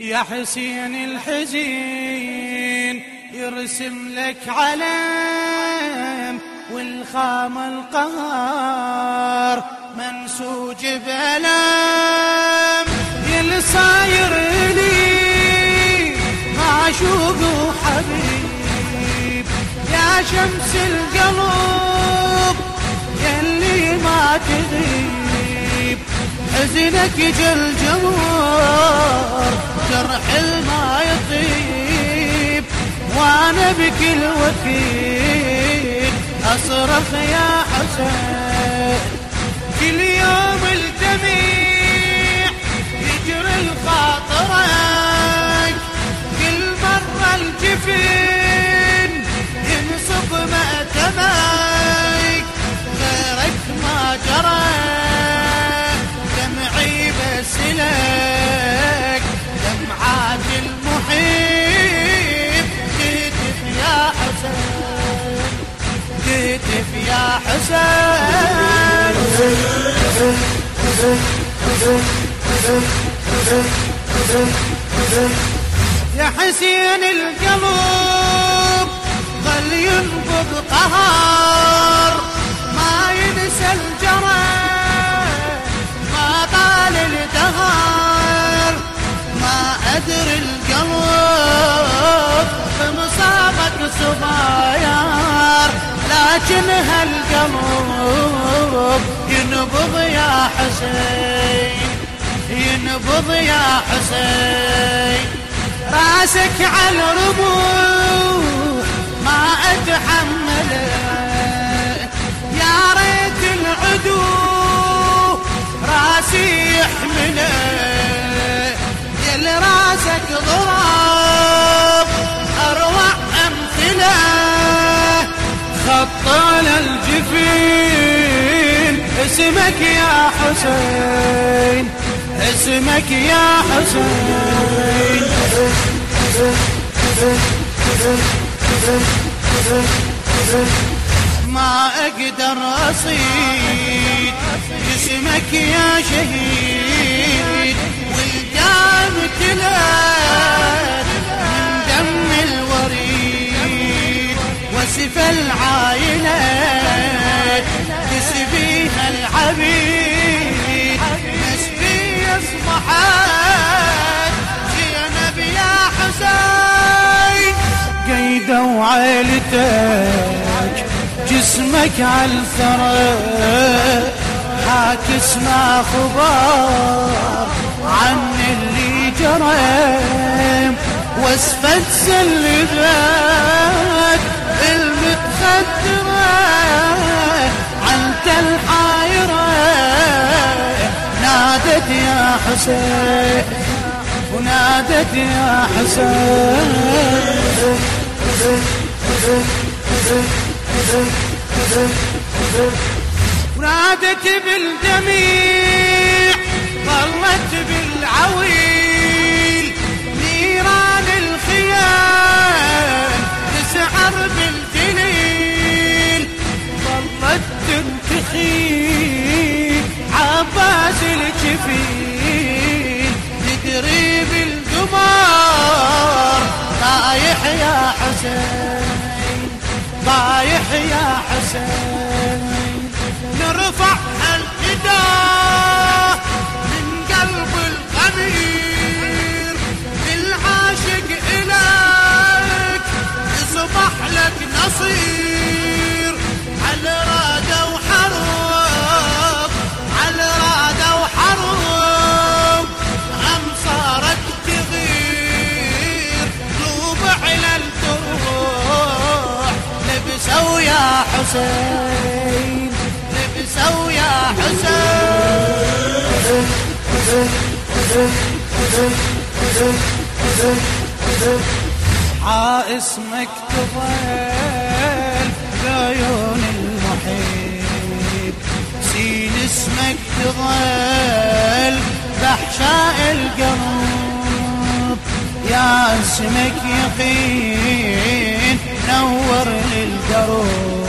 يا حسين الحزين يرسم لك علم والخام القهار منسوج بألم. يلي صاير لي معشوق وحبيب يا شمس القلب يلي ما تغيب حزنك جل جمار جرح الما يطيب وأنا بكل وكيل أصرخ يا حسين. كل يوم الجميع يجري الخاطرك حسين يا حسين القلب ظل ينبض قهر هالقلب ينبض يا حسين ينبض يا حسين. راسك على الربوع ما أتحمله. يا ريت العدو راسي يحمله. يا راسك ضرب أروع أمثلة. خط على الجفين. اسمك يا حسين. اسمك يا حسين. ما أقدر أصيد. جسمك يا شهيد. والدم تلات وعيلتك جسمك عالثرى حاكس ما خبر عن اللي جرى. واسفة سلبت المتخدرة. عنت الحايرة. نادت يا حسين ونادت يا حسين. ونادت بالجميع ظلت بالعويل. يا حسين. نرفع النداء من قلب الغمير العاشق إليك يصبح لك نصير. حسين. لبسوا يا حسين. اسمك تظل بعيون المحيط سين اسمك تظل بحشاء القلب. يا اسمك يقين نور الدروب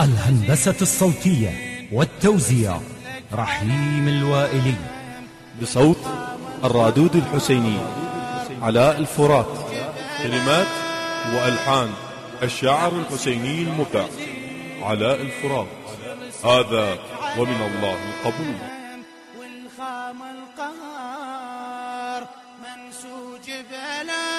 الهندسة الصوتية والتوزيع رحيم الوائلي. بصوت الرادود الحسيني علاء الفرات كلمات وألحان الشاعر الحسيني المبدع علاء الفرات. هذا ومن الله القبول والخام القهار منسوج بلا